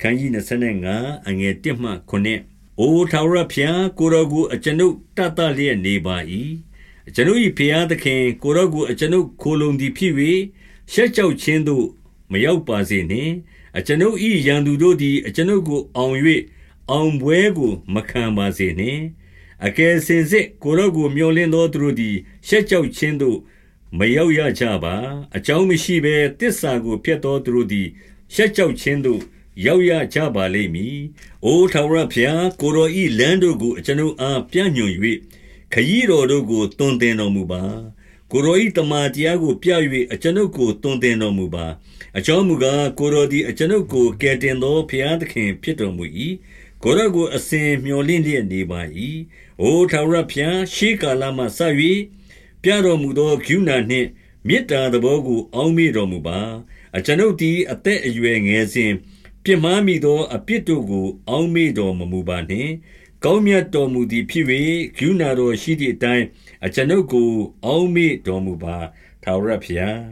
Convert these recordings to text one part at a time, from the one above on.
ခန်းကြီး25အငယ်1မှ9အိုထာဝရဘုရားကိုရောကိုအကျွန်ုပ်တတ်တလျက်နေပါ၏အကျွန်ုပ်၏ဘုရားသခင်ကိုရောကိုအကျွန်ုပ်ခိုလုံသည်ဖြစ်၍ရှက်ကြောက်ခြင်းသို့မရောက်ပါစေနှင့်အကျွန်ုပ်၏ရန်သူတို့သည်အကျွန်ုပ်ကိုအောင်၍အောင်ပွဲကိုမခံပါစေနှင့်အကယ်စင်စစ်ကိုရောကိုမျောလင်းသောသူတို့သည်ရှက်ကြောက်ခြင်းသို့မရောက်ရကြပါအကြောင်းမရှိဘဲတစ္ဆာကိုဖျက်သောသူတို့သည်ရှက်ကြောက်ခြင်းသို့ ရောက်ရကြပါလိမ့်မည်။အိုထာဝရဘုရားကိုရောဤလမ်းတို့ကိုအကျွန်ုပ်အားပြညွန်၍ခရီးတော်တို့ကိုတွင်တင်တော်မူပါ။ကိုရောဤတမန်တရားကိုပြ၍အကျွန်ုပ်ကိုတွင်တင်တော်မူပါ။အကြောင်းမူကားကိုရောသည်အကျွန်ုပ်ကိုကယ်တင်သောဘုရားသခင်ဖြစ်တော်မူ၏။ကိုရောကိုအစဉ်မျှော်လင့်လျက်နေပါ၏။အိုထာဝရဘုရားရှေးကာလမှစ၍ပြတော်မူသောဂုဏနှင့်မေတ္တာသဘောကိုအောက်မေ့တော်မူပါ။အကျွန်ုပ်သည်အသက်အရွယ်ငယ်စဉ် ပြစ်မှားမိသောအပြစ်တို့ကို အောက်မေ့တော်မမူပါနှင့်။ကောင်းမြတ်တော်မူသည်ဖြစ်၍ကရုဏာတော်ရှိသည့်အတိုင်း အကျွန်ုပ်ကို အောက်မေ့တော်မူပါ။ထာဝရဘုရား။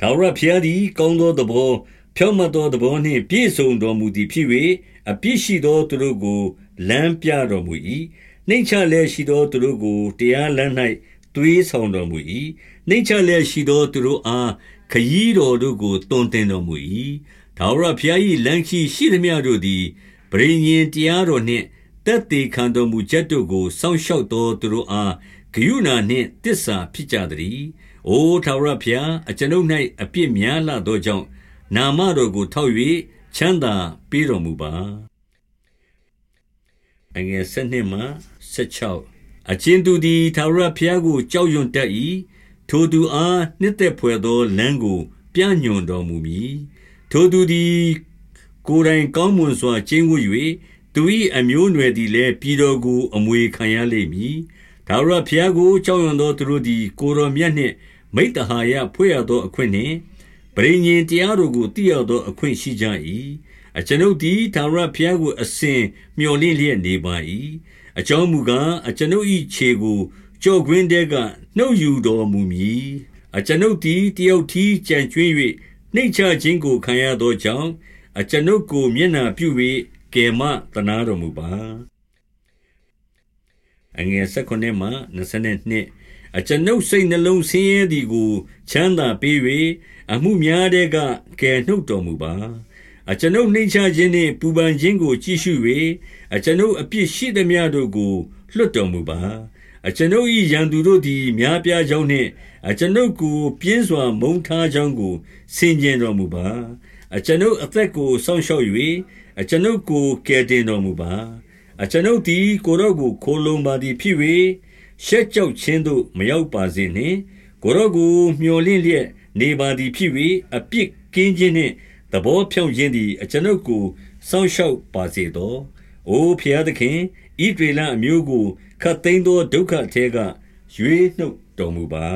ထာဝရဘုရားသည် ကောင်းသောသဘော၊ဖြောင့်မတ်သောသဘောနှင့် ပြည့်စုံတော်မူသည်ဖြစ်၍၊အပြစ်ရှိသောသူတို့ကို လမ်းပြတော်မူ၏။နှိမ့်ချလျက်ရှိသောသူတို့ကို တရားလမ်း၌သွေးဆောင်တော်မူ၏။နှိမ့်ချလျက်ရှိသောသူတို့အား ခရီးတော်တို့ကိုသွန်သင်တော်မူ၏။ထာဝရဘုရား၏လမ်းခရီးရှိသမျှတို့သည်ပဋိညာဉ်တရားတော်နှင့်သက်သေခံတော်မူချက်တို့ကိုစောင့်ရှောက်သောသူတို့အားကရုဏာနှင့်သစ္စာဖြစ်ကြသတည်း။အိုထာဝရဘုရား၊အကျွန်ုပ်၌အပြစ်များလှသောကြောင့်၊နာမတော်ကိုထောက်၍ချမ်းသာပေးတော်မူပါ။အကြင်သူသည်ထာဝရဘုရားကိုကြောက်ရွံ့တတ်၏ ထိုသူအား နှစ်သက်ဘွယ်သော လမ်းကို ပြညွှန်တော်မူမည်။ထိုသူသည် ကိုယ်တိုင်ကောင်းမွန်စွာ ကျိန်းဝပ်၍၊သူ၏အမျိုးအနွယ်သည်လည်း ပြည်တော်ကို အမွေခံရလိမ့်မည်။ထာဝရဘုရားကို ကြောက်ရွံ့သော သူတို့သည် ကိုယ်တော်မြတ်နှင့် မိဿဟာယဖွဲ့ရသော အခွင့်နှင့် ပဋိညာဉ်တရားတော်ကို သိရသော အခွင့်ရှိကြ၏။အကျွန်ုပ်သည် ထာဝရဘုရားကို အစဉ်မြော်လင့်လျက် နေပါ၏။အကြောင်းမူကား၊အကျွန်ုပ်၏ခြေကို ကျော့ကွင်းထဲကနှုတ်ယူတော်မူမည်။အကျွန်ုပ်သည်တယောက်တည်းကျန်ကြွင်း၍နှိမ့်ချခြင်းကိုခံရသောကြောင့်၊အကျွန်ုပ်ကိုမျက်နှာပြု၍ကယ်မသနားတော်မူပါ။17အကျွန်ုပ်စိတ်နှလုံးဆင်းရဲသည်ကို ချမ်းသာပေး၍၊အမှုများထဲကကယ်နှုတ်တော်မူပါ။အကျွန်ုပ်နှိမ့်ချခြင်းနှင့်ပူပန်ခြင်းကိုကြည့်ရှု၍၊အကျွန်ုပ်အပြစ်ရှိသမျှတို့ကိုလွှတ်တော်မူပါ အကျွန်ုပ်၏ရန်သူတို့သည် များပြားကြောင်းနှင့် အကျွန်ုပ်ကို ပြင်းစွာမုန်းထားကြောင်းကို ဆင်ခြင်တော်မူပါ။အကျွန်ုပ်အသက်ကို စောင့်ရှောက်၍အကျွန်ုပ်ကို ကယ်တင်တော်မူပါ။အကျွန်ုပ်သည် ကိုယ်တော်ကို ခိုလှုံပါသည်ဖြစ်၍ရှက်ကြောက်ခြင်းသို့ မရောက်ပါစေနှင့်။ကိုယ်တော်ကို မြော်လင့်လျက်နေပါသည်ဖြစ်၍အပြစ်ကင်းခြင်းနှင့် သဘောဖြောင့်ခြင်းသည် အကျွန်ုပ်ကို စောင့်ရှောက်ပါစေသော။အိုဘုရားသခင်၊ ဣသရေလအမျိုးကို ခပ်သိမ်းသော ဒုက္ခအထဲက ရွေးနှုတ်တော်မူပါ